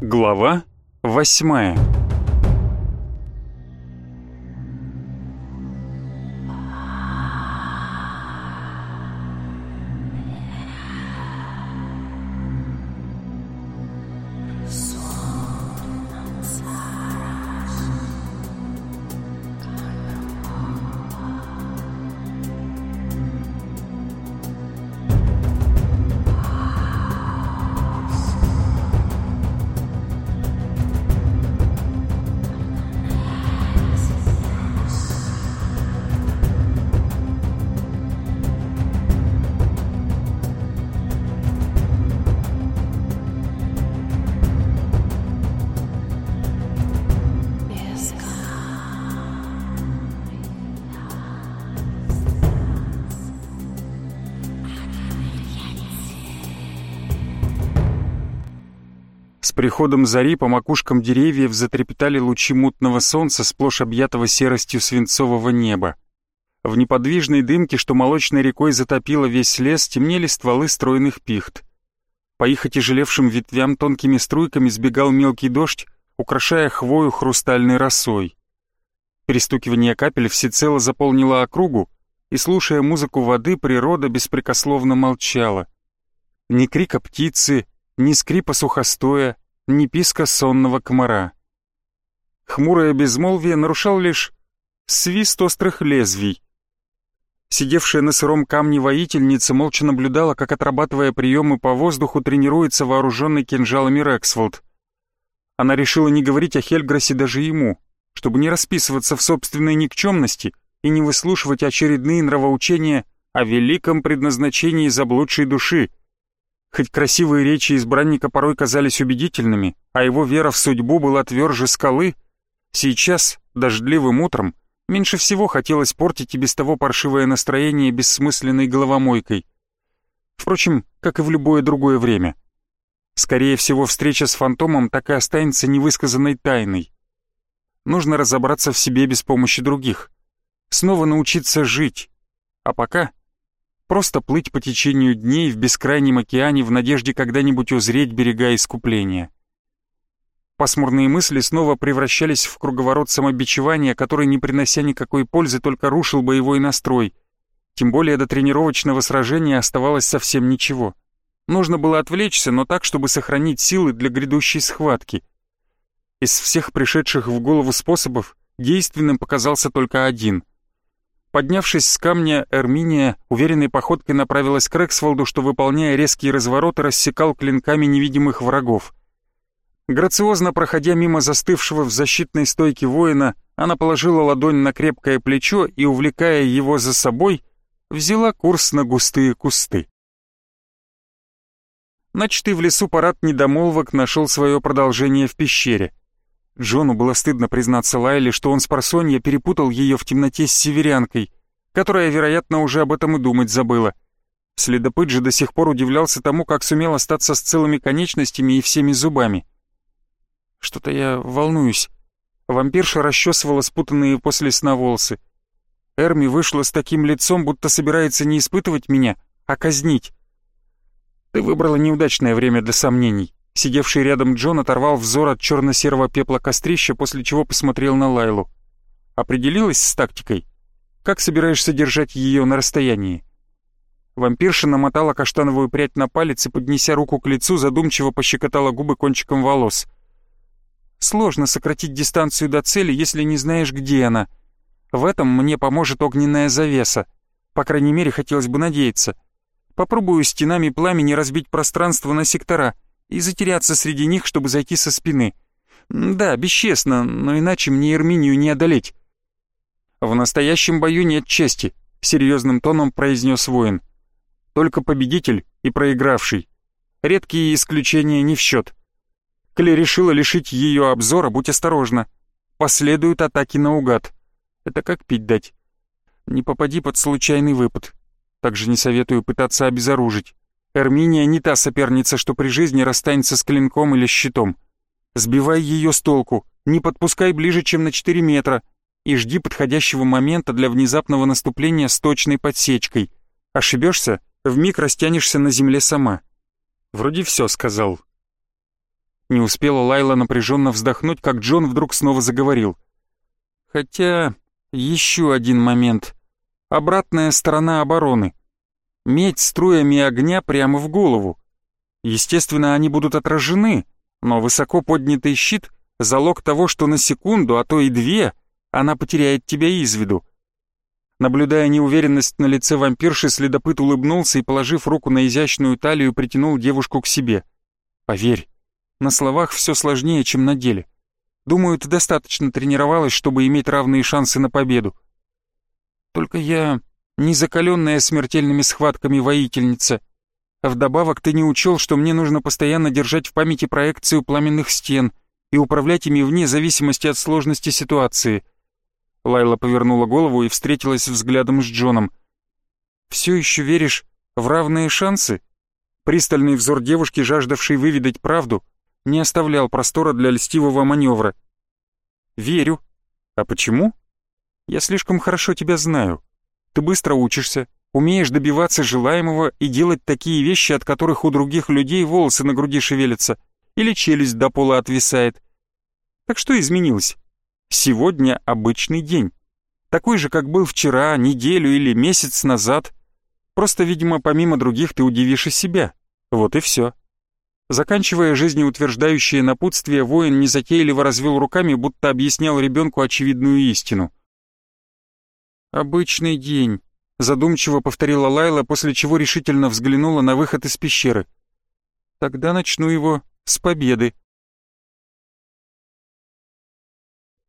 Глава восьмая приходом зари по макушкам деревьев затрепетали лучи мутного солнца, сплошь объятого серостью свинцового неба. В неподвижной дымке, что молочной рекой затопило весь лес, темнели стволы стройных пихт. По их отяжелевшим ветвям тонкими струйками сбегал мелкий дождь, украшая хвою хрустальной росой. Перестукивание капель всецело заполнило округу, и, слушая музыку воды, природа беспрекословно молчала. Ни крика птицы, ни скрипа сухостоя, ни писка сонного комара. Хмурое безмолвие нарушал лишь свист острых лезвий. Сидевшая на сыром камне воительница молча наблюдала, как, отрабатывая приемы по воздуху, тренируется вооруженный кинжалами Рексфолд. Она решила не говорить о Хельграсе даже ему, чтобы не расписываться в собственной никчемности и не выслушивать очередные нравоучения о великом предназначении заблудшей души — Хоть красивые речи избранника порой казались убедительными, а его вера в судьбу была тверже скалы, сейчас, дождливым утром, меньше всего хотелось портить и без того паршивое настроение бессмысленной головомойкой. Впрочем, как и в любое другое время. Скорее всего, встреча с фантомом так и останется невысказанной тайной. Нужно разобраться в себе без помощи других. Снова научиться жить. А пока Просто плыть по течению дней в бескрайнем океане в надежде когда-нибудь узреть берега искупления. Пасмурные мысли снова превращались в круговорот самобичевания, который, не принося никакой пользы, только рушил боевой настрой. Тем более до тренировочного сражения оставалось совсем ничего. Нужно было отвлечься, но так, чтобы сохранить силы для грядущей схватки. Из всех пришедших в голову способов действенным показался только один — Поднявшись с камня, Эрминия уверенной походкой направилась к Рексволду, что, выполняя резкие развороты, рассекал клинками невидимых врагов. Грациозно проходя мимо застывшего в защитной стойке воина, она положила ладонь на крепкое плечо и, увлекая его за собой, взяла курс на густые кусты. Начатый в лесу парад недомолвок нашел свое продолжение в пещере. Джону было стыдно признаться Лайле, что он с просонья перепутал ее в темноте с северянкой, которая, вероятно, уже об этом и думать забыла. Следопыт же до сих пор удивлялся тому, как сумел остаться с целыми конечностями и всеми зубами. «Что-то я волнуюсь». Вампирша расчесывала спутанные после сна волосы. Эрми вышла с таким лицом, будто собирается не испытывать меня, а казнить. «Ты выбрала неудачное время для сомнений», Сидевший рядом Джон оторвал взор от черно-серого пепла кострища, после чего посмотрел на Лайлу. «Определилась с тактикой? Как собираешься держать ее на расстоянии?» Вампирша намотала каштановую прядь на палец и, поднеся руку к лицу, задумчиво пощекотала губы кончиком волос. «Сложно сократить дистанцию до цели, если не знаешь, где она. В этом мне поможет огненная завеса. По крайней мере, хотелось бы надеяться. Попробую стенами пламени разбить пространство на сектора» и затеряться среди них, чтобы зайти со спины. Да, бесчестно, но иначе мне Эрминию не одолеть. В настоящем бою нет чести, серьезным тоном произнес воин. Только победитель и проигравший. Редкие исключения не в счет. Коли решила лишить ее обзора, будь осторожна. Последуют атаки наугад. Это как пить дать. Не попади под случайный выпад. Также не советую пытаться обезоружить. Эрминия не та соперница, что при жизни расстанется с клинком или щитом. Сбивай ее с толку, не подпускай ближе, чем на 4 метра, и жди подходящего момента для внезапного наступления с точной подсечкой. Ошибешься, вмиг растянешься на земле сама. Вроде все сказал. Не успела Лайла напряженно вздохнуть, как Джон вдруг снова заговорил. Хотя еще один момент. Обратная сторона обороны. Медь струями огня прямо в голову. Естественно, они будут отражены, но высоко поднятый щит — залог того, что на секунду, а то и две, она потеряет тебя из виду. Наблюдая неуверенность на лице вампирши, следопыт улыбнулся и, положив руку на изящную талию, притянул девушку к себе. «Поверь, на словах все сложнее, чем на деле. Думаю, ты достаточно тренировалась, чтобы иметь равные шансы на победу. Только я не закаленная смертельными схватками воительница. Вдобавок ты не учел, что мне нужно постоянно держать в памяти проекцию пламенных стен и управлять ими вне зависимости от сложности ситуации. Лайла повернула голову и встретилась взглядом с Джоном. «Все еще веришь в равные шансы?» Пристальный взор девушки, жаждавшей выведать правду, не оставлял простора для льстивого маневра. «Верю. А почему?» «Я слишком хорошо тебя знаю. Ты быстро учишься, умеешь добиваться желаемого и делать такие вещи, от которых у других людей волосы на груди шевелятся или челюсть до пола отвисает. Так что изменилось? Сегодня обычный день. Такой же, как был вчера, неделю или месяц назад. Просто, видимо, помимо других ты удивишь и себя. Вот и все. Заканчивая жизнеутверждающее напутствие, воин незатейливо развел руками, будто объяснял ребенку очевидную истину. «Обычный день», — задумчиво повторила Лайла, после чего решительно взглянула на выход из пещеры. «Тогда начну его с победы».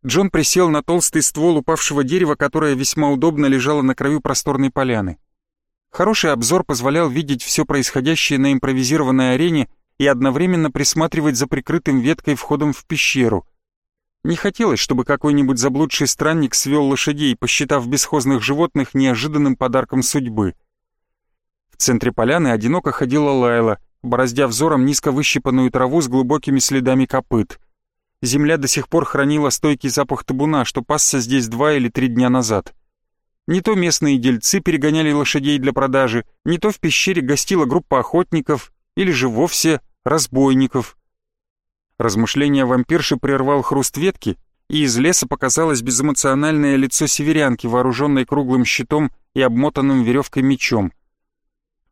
Джон присел на толстый ствол упавшего дерева, которое весьма удобно лежало на краю просторной поляны. Хороший обзор позволял видеть все происходящее на импровизированной арене и одновременно присматривать за прикрытым веткой входом в пещеру. Не хотелось, чтобы какой-нибудь заблудший странник свел лошадей, посчитав бесхозных животных неожиданным подарком судьбы. В центре поляны одиноко ходила Лайла, бороздя взором низко выщипанную траву с глубокими следами копыт — земля до сих пор хранила стойкий запах табуна, что пасся здесь два или три дня назад. Не то местные дельцы перегоняли лошадей для продажи, не то в пещере гостила группа охотников или же вовсе разбойников. Размышления вампирши прервал хруст ветки, и из леса показалось безэмоциональное лицо северянки, вооруженной круглым щитом и обмотанным веревкой мечом.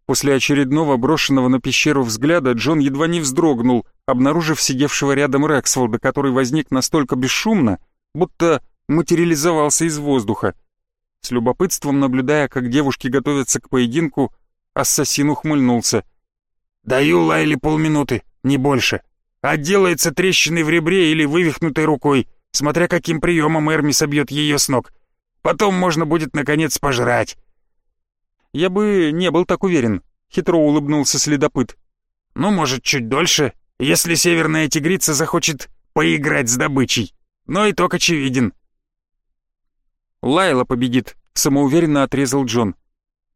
После очередного брошенного на пещеру взгляда Джон едва не вздрогнул, обнаружив сидевшего рядом Рексфолда, который возник настолько бесшумно, будто материализовался из воздуха. С любопытством наблюдая, как девушки готовятся к поединку, ассасин ухмыльнулся. «Даю Лайле полминуты, не больше. Отделается трещиной в ребре или вывихнутой рукой, смотря каким приемом Эрми собьет ее с ног. Потом можно будет, наконец, пожрать». «Я бы не был так уверен», — хитро улыбнулся следопыт. «Ну, может, чуть дольше, если северная тигрица захочет поиграть с добычей. Но итог очевиден». «Лайла победит», — самоуверенно отрезал Джон.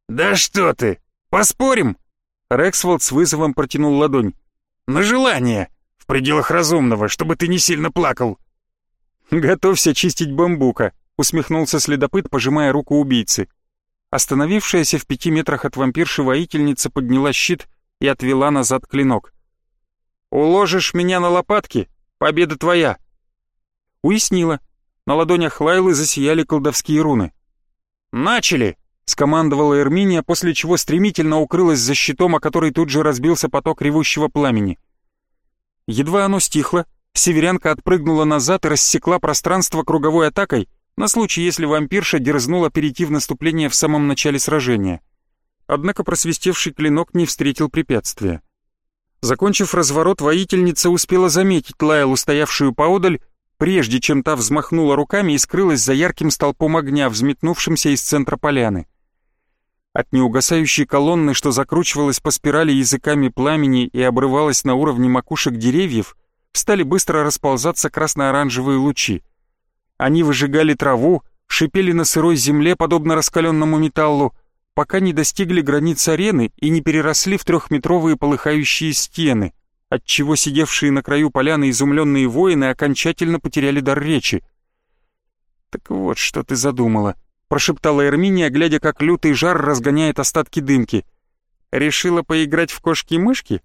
«Да что ты! Поспорим?» Рексфолд с вызовом протянул ладонь. «На желание! В пределах разумного, чтобы ты не сильно плакал!» «Готовься чистить бамбука», — усмехнулся следопыт, пожимая руку убийцы. Остановившаяся в пяти метрах от вампирши воительница подняла щит и отвела назад клинок. «Уложишь меня на лопатки? Победа твоя!» Уяснила. На ладонях Лайлы засияли колдовские руны. «Начали!» — скомандовала Эрминия, после чего стремительно укрылась за щитом, о который тут же разбился поток ревущего пламени. Едва оно стихло, северянка отпрыгнула назад и рассекла пространство круговой атакой, на случай, если вампирша дерзнула перейти в наступление в самом начале сражения. Однако просвистевший клинок не встретил препятствия. Закончив разворот, воительница успела заметить Лайлу, стоявшую поодаль, прежде чем та взмахнула руками и скрылась за ярким столпом огня, взметнувшимся из центра поляны. От неугасающей колонны, что закручивалась по спирали языками пламени и обрывалась на уровне макушек деревьев, стали быстро расползаться красно-оранжевые лучи. Они выжигали траву, шипели на сырой земле, подобно раскаленному металлу, пока не достигли границ арены и не переросли в трехметровые полыхающие стены, отчего сидевшие на краю поляны изумленные воины окончательно потеряли дар речи. «Так вот, что ты задумала», — прошептала Эрминия, глядя, как лютый жар разгоняет остатки дымки. «Решила поиграть в кошки-мышки?»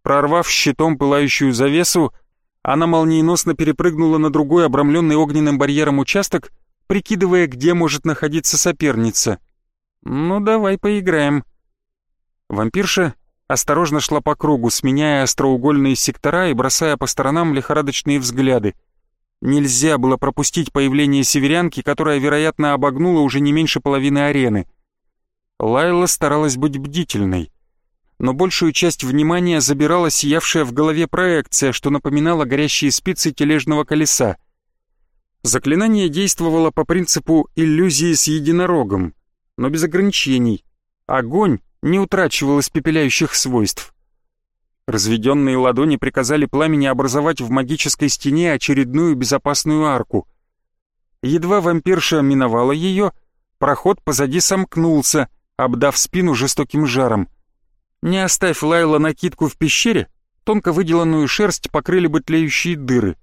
Прорвав щитом пылающую завесу, она молниеносно перепрыгнула на другой обрамленный огненным барьером участок, прикидывая, где может находиться соперница. «Ну, давай поиграем». Вампирша осторожно шла по кругу, сменяя остроугольные сектора и бросая по сторонам лихорадочные взгляды. Нельзя было пропустить появление северянки, которая, вероятно, обогнула уже не меньше половины арены. Лайла старалась быть бдительной, но большую часть внимания забирала сиявшая в голове проекция, что напоминала горящие спицы тележного колеса. Заклинание действовало по принципу иллюзии с единорогом, но без ограничений. Огонь не утрачивал испепеляющих свойств. Разведенные ладони приказали пламени образовать в магической стене очередную безопасную арку. Едва вампирша миновала ее, проход позади сомкнулся, обдав спину жестоким жаром. Не оставь Лайла накидку в пещере, тонко выделанную шерсть покрыли бы тлеющие дыры.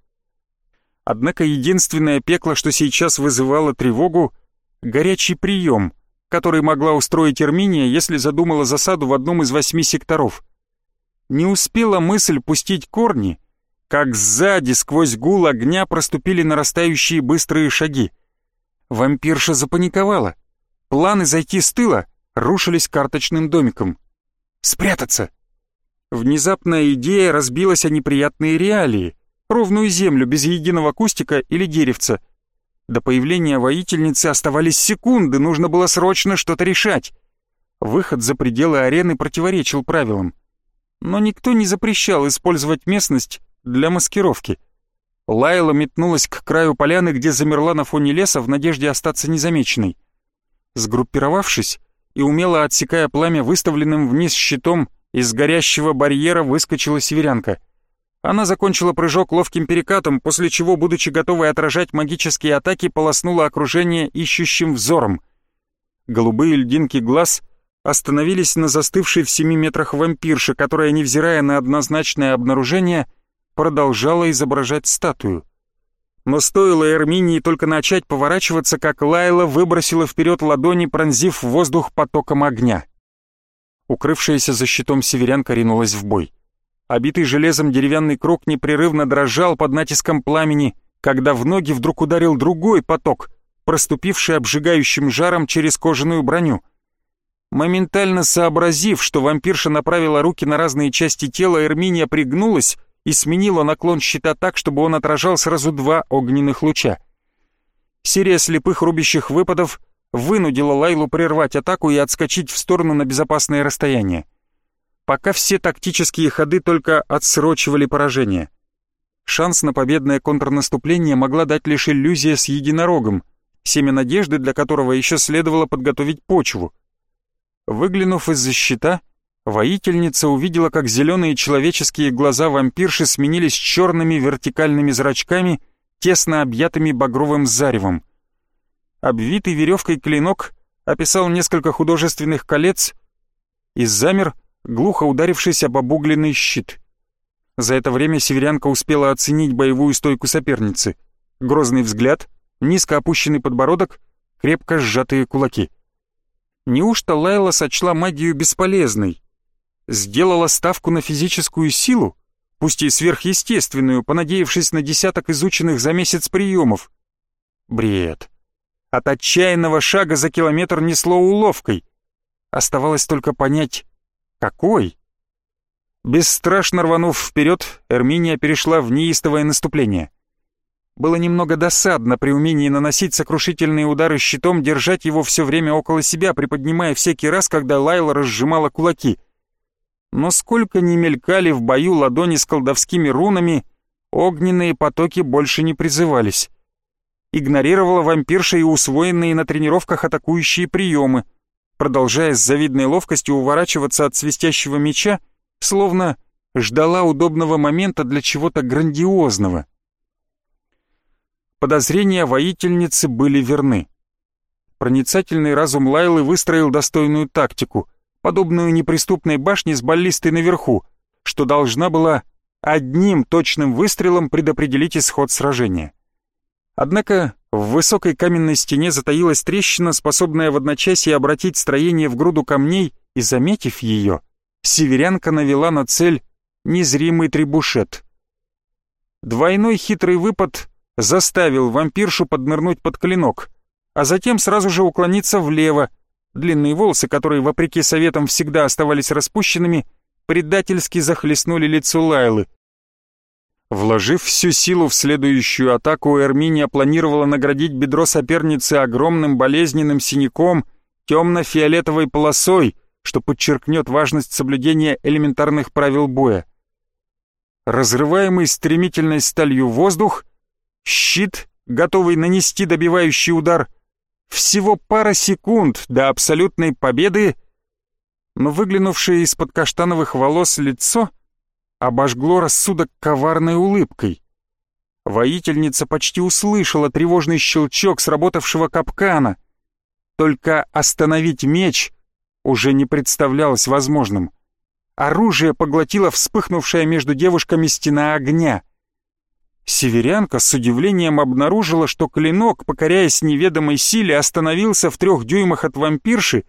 Однако единственное пекло, что сейчас вызывало тревогу — горячий прием, который могла устроить Эрминия, если задумала засаду в одном из восьми секторов. Не успела мысль пустить корни, как сзади сквозь гул огня проступили нарастающие быстрые шаги. Вампирша запаниковала. Планы зайти с тыла рушились карточным домиком. «Спрятаться!» Внезапная идея разбилась о неприятные реалии, ровную землю без единого кустика или деревца. До появления воительницы оставались секунды, нужно было срочно что-то решать. Выход за пределы арены противоречил правилам. Но никто не запрещал использовать местность для маскировки. Лайла метнулась к краю поляны, где замерла на фоне леса в надежде остаться незамеченной. Сгруппировавшись и умело отсекая пламя выставленным вниз щитом, из горящего барьера выскочила северянка — она закончила прыжок ловким перекатом, после чего, будучи готовой отражать магические атаки, полоснула окружение ищущим взором. Голубые льдинки глаз остановились на застывшей в семи метрах вампирше, которая, невзирая на однозначное обнаружение, продолжала изображать статую. Но стоило Эрминии только начать поворачиваться, как Лайла выбросила вперед ладони, пронзив воздух потоком огня. Укрывшаяся за щитом северянка ринулась в бой. Обитый железом деревянный круг непрерывно дрожал под натиском пламени, когда в ноги вдруг ударил другой поток, проступивший обжигающим жаром через кожаную броню. Моментально сообразив, что вампирша направила руки на разные части тела, Эрминия пригнулась и сменила наклон щита так, чтобы он отражал сразу два огненных луча. Серия слепых рубящих выпадов вынудила Лайлу прервать атаку и отскочить в сторону на безопасное расстояние пока все тактические ходы только отсрочивали поражение. Шанс на победное контрнаступление могла дать лишь иллюзия с единорогом, семя надежды для которого еще следовало подготовить почву. Выглянув из-за щита, воительница увидела, как зеленые человеческие глаза вампирши сменились черными вертикальными зрачками, тесно объятыми багровым заревом. Обвитый веревкой клинок описал несколько художественных колец и замер, глухо ударившись об обугленный щит. За это время северянка успела оценить боевую стойку соперницы. Грозный взгляд, низко опущенный подбородок, крепко сжатые кулаки. Неужто Лайла сочла магию бесполезной? Сделала ставку на физическую силу, пусть и сверхъестественную, понадеявшись на десяток изученных за месяц приемов? Бред. От отчаянного шага за километр несло уловкой. Оставалось только понять, какой? Бесстрашно рванув вперед, Эрминия перешла в неистовое наступление. Было немного досадно при умении наносить сокрушительные удары щитом, держать его все время около себя, приподнимая всякий раз, когда Лайла разжимала кулаки. Но сколько ни мелькали в бою ладони с колдовскими рунами, огненные потоки больше не призывались. Игнорировала вампирша и усвоенные на тренировках атакующие приемы, продолжая с завидной ловкостью уворачиваться от свистящего меча, словно ждала удобного момента для чего-то грандиозного. Подозрения воительницы были верны. Проницательный разум Лайлы выстроил достойную тактику, подобную неприступной башне с баллистой наверху, что должна была одним точным выстрелом предопределить исход сражения. Однако в высокой каменной стене затаилась трещина, способная в одночасье обратить строение в груду камней, и, заметив ее, северянка навела на цель незримый трибушет. Двойной хитрый выпад заставил вампиршу поднырнуть под клинок, а затем сразу же уклониться влево. Длинные волосы, которые, вопреки советам, всегда оставались распущенными, предательски захлестнули лицо Лайлы. Вложив всю силу в следующую атаку, Эрминия планировала наградить бедро соперницы огромным болезненным синяком, темно-фиолетовой полосой, что подчеркнет важность соблюдения элементарных правил боя. Разрываемый стремительной сталью воздух, щит, готовый нанести добивающий удар, всего пара секунд до абсолютной победы, но выглянувшее из-под каштановых волос лицо обожгло рассудок коварной улыбкой. Воительница почти услышала тревожный щелчок сработавшего капкана. Только остановить меч уже не представлялось возможным. Оружие поглотила вспыхнувшая между девушками стена огня. Северянка с удивлением обнаружила, что клинок, покоряясь неведомой силе, остановился в трех дюймах от вампирши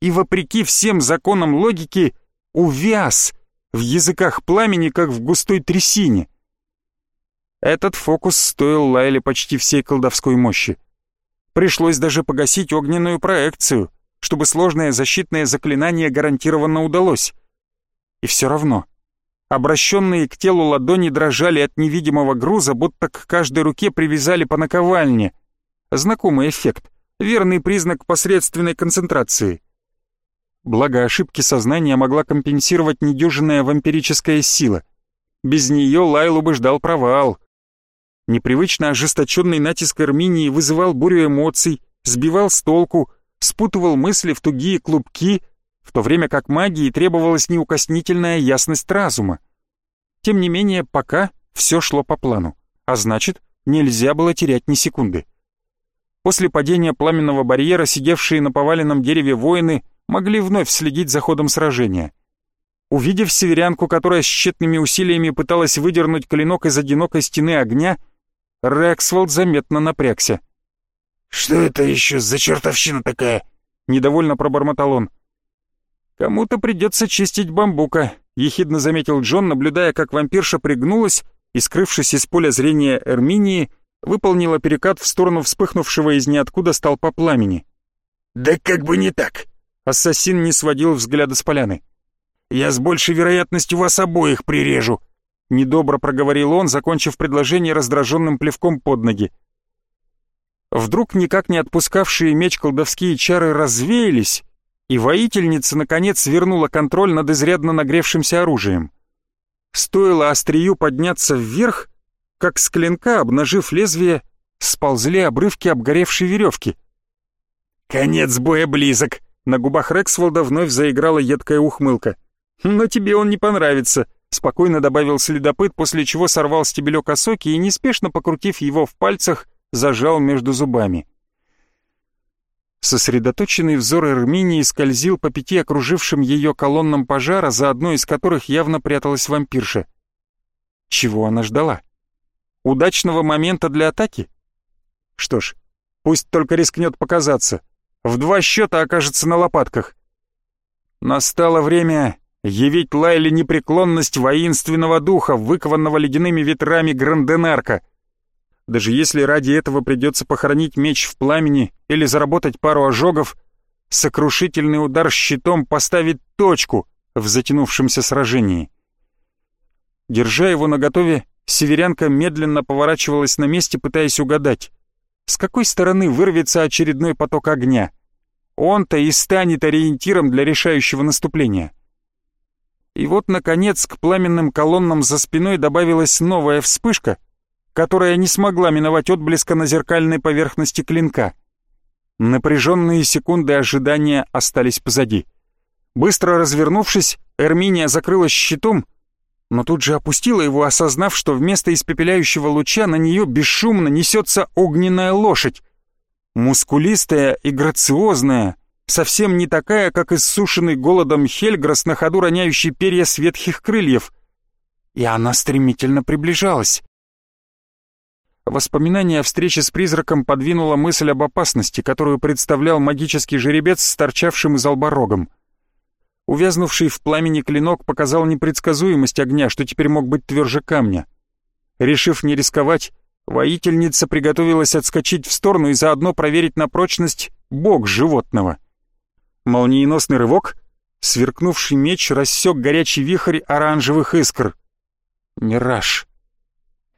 и, вопреки всем законам логики, увяз в языках пламени, как в густой трясине. Этот фокус стоил Лайле почти всей колдовской мощи. Пришлось даже погасить огненную проекцию, чтобы сложное защитное заклинание гарантированно удалось. И все равно, обращенные к телу ладони дрожали от невидимого груза, будто к каждой руке привязали по наковальне. Знакомый эффект, верный признак посредственной концентрации. Благо ошибки сознания могла компенсировать недюжинная вампирическая сила. Без нее Лайлу бы ждал провал. Непривычно ожесточенный натиск Эрминии вызывал бурю эмоций, сбивал с толку, спутывал мысли в тугие клубки, в то время как магии требовалась неукоснительная ясность разума. Тем не менее, пока все шло по плану, а значит, нельзя было терять ни секунды. После падения пламенного барьера сидевшие на поваленном дереве воины могли вновь следить за ходом сражения. Увидев северянку, которая с тщетными усилиями пыталась выдернуть клинок из одинокой стены огня, Рексволд заметно напрягся. «Что это еще за чертовщина такая?» — недовольно пробормотал он. «Кому-то придется чистить бамбука», — ехидно заметил Джон, наблюдая, как вампирша пригнулась и, скрывшись из поля зрения Эрминии, выполнила перекат в сторону вспыхнувшего из ниоткуда столпа пламени. «Да как бы не так!» Ассасин не сводил взгляда с поляны. «Я с большей вероятностью вас обоих прирежу!» Недобро проговорил он, закончив предложение раздраженным плевком под ноги. Вдруг никак не отпускавшие меч колдовские чары развеялись, и воительница, наконец, вернула контроль над изрядно нагревшимся оружием. Стоило острию подняться вверх, как с клинка, обнажив лезвие, сползли обрывки обгоревшей веревки. «Конец боя близок!» На губах Рексволда вновь заиграла едкая ухмылка. «Но тебе он не понравится», — спокойно добавил следопыт, после чего сорвал стебелек осоки и, неспешно покрутив его в пальцах, зажал между зубами. Сосредоточенный взор Эрминии скользил по пяти окружившим ее колоннам пожара, за одной из которых явно пряталась вампирша. Чего она ждала? Удачного момента для атаки? Что ж, пусть только рискнет показаться в два счета окажется на лопатках. Настало время явить Лайле непреклонность воинственного духа, выкованного ледяными ветрами Гранденарка. Даже если ради этого придется похоронить меч в пламени или заработать пару ожогов, сокрушительный удар щитом поставит точку в затянувшемся сражении. Держа его наготове, северянка медленно поворачивалась на месте, пытаясь угадать, с какой стороны вырвется очередной поток огня. Он-то и станет ориентиром для решающего наступления. И вот, наконец, к пламенным колоннам за спиной добавилась новая вспышка, которая не смогла миновать отблеска на зеркальной поверхности клинка. Напряженные секунды ожидания остались позади. Быстро развернувшись, Эрминия закрылась щитом, но тут же опустила его, осознав, что вместо испепеляющего луча на нее бесшумно несется огненная лошадь. Мускулистая и грациозная, совсем не такая, как иссушенный голодом Хельграс, на ходу роняющий перья с крыльев. И она стремительно приближалась. Воспоминание о встрече с призраком подвинуло мысль об опасности, которую представлял магический жеребец с торчавшим из рогом. Увязнувший в пламени клинок показал непредсказуемость огня, что теперь мог быть тверже камня. Решив не рисковать, воительница приготовилась отскочить в сторону и заодно проверить на прочность бок животного. Молниеносный рывок, сверкнувший меч рассек горячий вихрь оранжевых искр. Мираж.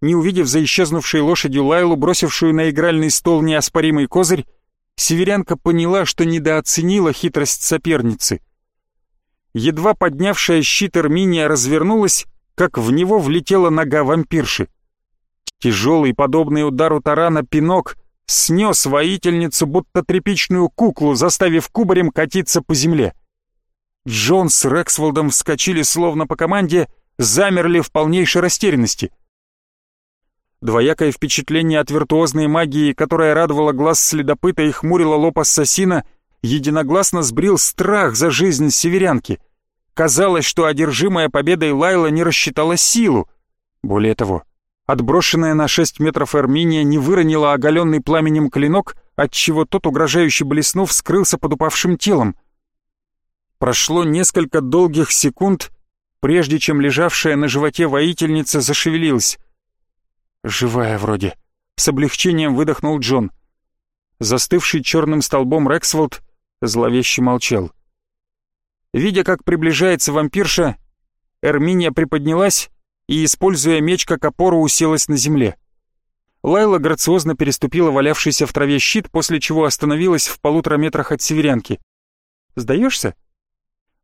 Не увидев за исчезнувшей лошадью Лайлу, бросившую на игральный стол неоспоримый козырь, северянка поняла, что недооценила хитрость соперницы. Едва поднявшая щит Эрминия развернулась, как в него влетела нога вампирши. Тяжелый, подобный удару тарана, пинок снес воительницу, будто тряпичную куклу, заставив кубарем катиться по земле. Джон с Рексволдом вскочили словно по команде, замерли в полнейшей растерянности. Двоякое впечатление от виртуозной магии, которая радовала глаз следопыта и хмурила лоб ассасина, единогласно сбрил страх за жизнь северянки. Казалось, что одержимая победой Лайла не рассчитала силу. Более того, отброшенная на шесть метров Эрминия не выронила оголенный пламенем клинок, отчего тот, угрожающе блеснув, скрылся под упавшим телом. Прошло несколько долгих секунд, прежде чем лежавшая на животе воительница зашевелилась. «Живая вроде», — с облегчением выдохнул Джон. Застывший черным столбом Рексволд зловеще молчал. Видя, как приближается вампирша, Эрминия приподнялась и, используя меч как опору, уселась на земле. Лайла грациозно переступила валявшийся в траве щит, после чего остановилась в полутора метрах от северянки. «Сдаешься?»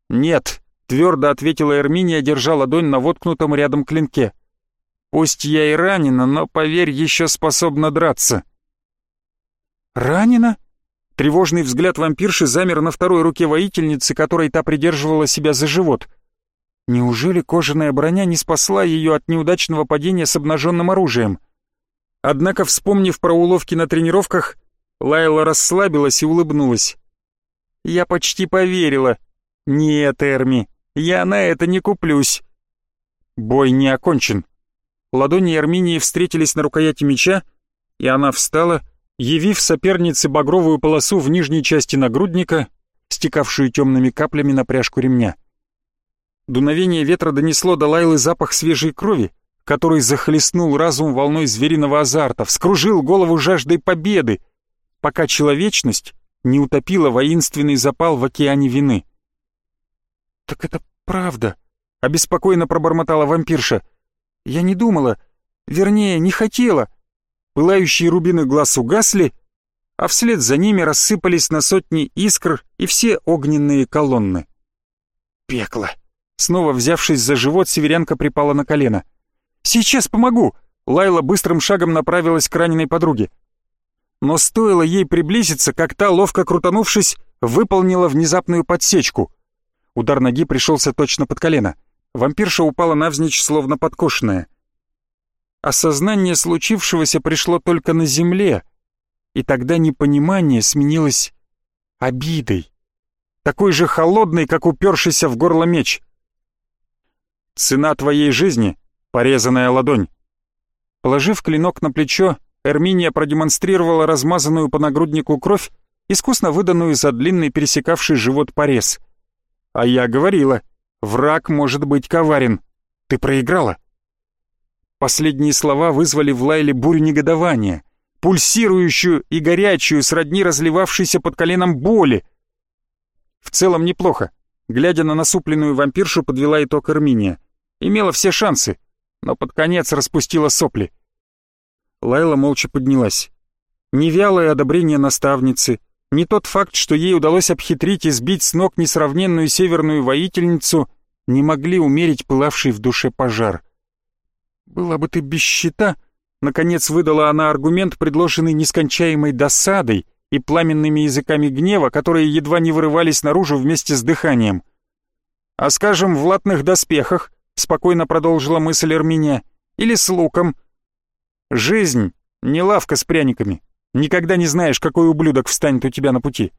«Нет», — твердо ответила Эрминия, держа ладонь на воткнутом рядом клинке. «Пусть я и ранена, но, поверь, еще способна драться». «Ранена?» Тревожный взгляд вампирши замер на второй руке воительницы, которой та придерживала себя за живот. Неужели кожаная броня не спасла ее от неудачного падения с обнаженным оружием? Однако, вспомнив про уловки на тренировках, Лайла расслабилась и улыбнулась. «Я почти поверила. Нет, Эрми, я на это не куплюсь». Бой не окончен. Ладони Арминии встретились на рукояти меча, и она встала, явив сопернице багровую полосу в нижней части нагрудника, стекавшую темными каплями на пряжку ремня. Дуновение ветра донесло до Лайлы запах свежей крови, который захлестнул разум волной звериного азарта, вскружил голову жаждой победы, пока человечность не утопила воинственный запал в океане вины. «Так это правда», — обеспокоенно пробормотала вампирша. «Я не думала, вернее, не хотела, Пылающие рубины глаз угасли, а вслед за ними рассыпались на сотни искр и все огненные колонны. Пекло. Снова взявшись за живот, северянка припала на колено. «Сейчас помогу!» Лайла быстрым шагом направилась к раненой подруге. Но стоило ей приблизиться, как та, ловко крутанувшись, выполнила внезапную подсечку. Удар ноги пришелся точно под колено. Вампирша упала навзничь, словно подкошенная. Осознание случившегося пришло только на земле, и тогда непонимание сменилось обидой, такой же холодной, как упершийся в горло меч. «Цена твоей жизни — порезанная ладонь». Положив клинок на плечо, Эрминия продемонстрировала размазанную по нагруднику кровь, искусно выданную за длинный пересекавший живот порез. «А я говорила, враг может быть коварен. Ты проиграла». Последние слова вызвали в Лайле бурю негодования, пульсирующую и горячую, сродни разливавшейся под коленом боли. В целом неплохо. Глядя на насупленную вампиршу, подвела итог Арминия. Имела все шансы, но под конец распустила сопли. Лайла молча поднялась. Вялое одобрение наставницы, ни тот факт, что ей удалось обхитрить и сбить с ног несравненную северную воительницу, не могли умерить пылавший в душе пожар. «Была бы ты без щита», — наконец выдала она аргумент, предложенный нескончаемой досадой и пламенными языками гнева, которые едва не вырывались наружу вместе с дыханием. «А скажем, в латных доспехах», — спокойно продолжила мысль Эрминия, — «или с луком». «Жизнь — не лавка с пряниками. Никогда не знаешь, какой ублюдок встанет у тебя на пути.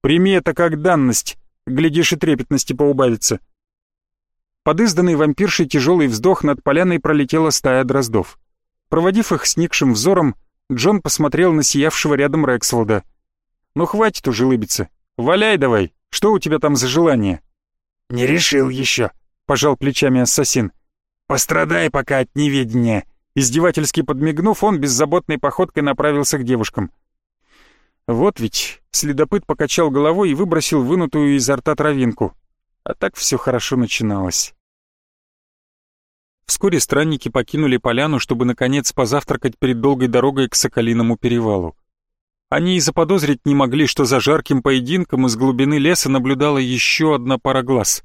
Прими это как данность, глядишь и трепетности поубавится». Под изданный вампиршей тяжелый вздох над поляной пролетела стая дроздов. Проводив их сникшим взором, Джон посмотрел на сиявшего рядом Рексфолда. «Ну хватит уже лыбиться. Валяй давай, что у тебя там за желание?» «Не решил еще», — пожал плечами ассасин. «Пострадай пока от неведения». Издевательски подмигнув, он беззаботной походкой направился к девушкам. Вот ведь, следопыт покачал головой и выбросил вынутую изо рта травинку. А так все хорошо начиналось. Вскоре странники покинули поляну, чтобы наконец позавтракать перед долгой дорогой к Соколиному перевалу. Они и заподозрить не могли, что за жарким поединком из глубины леса наблюдала еще одна пара глаз.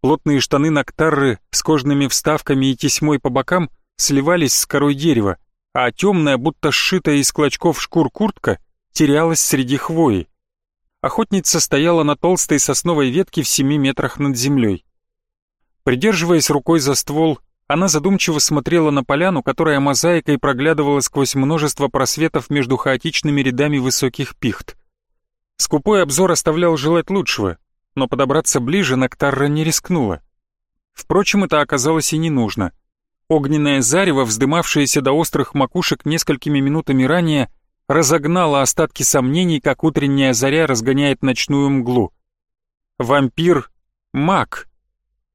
Плотные штаны Нактарры с кожными вставками и тесьмой по бокам сливались с корой дерева, а темная, будто сшитая из клочков шкур куртка, терялась среди хвои. Охотница стояла на толстой сосновой ветке в семи метрах над землей. Придерживаясь рукой за ствол, она задумчиво смотрела на поляну, которая мозаикой проглядывала сквозь множество просветов между хаотичными рядами высоких пихт. Скупой обзор оставлял желать лучшего, но подобраться ближе Нактарра не рискнула. Впрочем, это оказалось и не нужно. Огненное зарево, вздымавшееся до острых макушек несколькими минутами ранее, разогнало остатки сомнений, как утренняя заря разгоняет ночную мглу. Вампир — маг.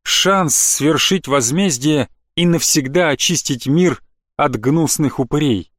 Шанс свершить возмездие и навсегда очистить мир от гнусных упырей.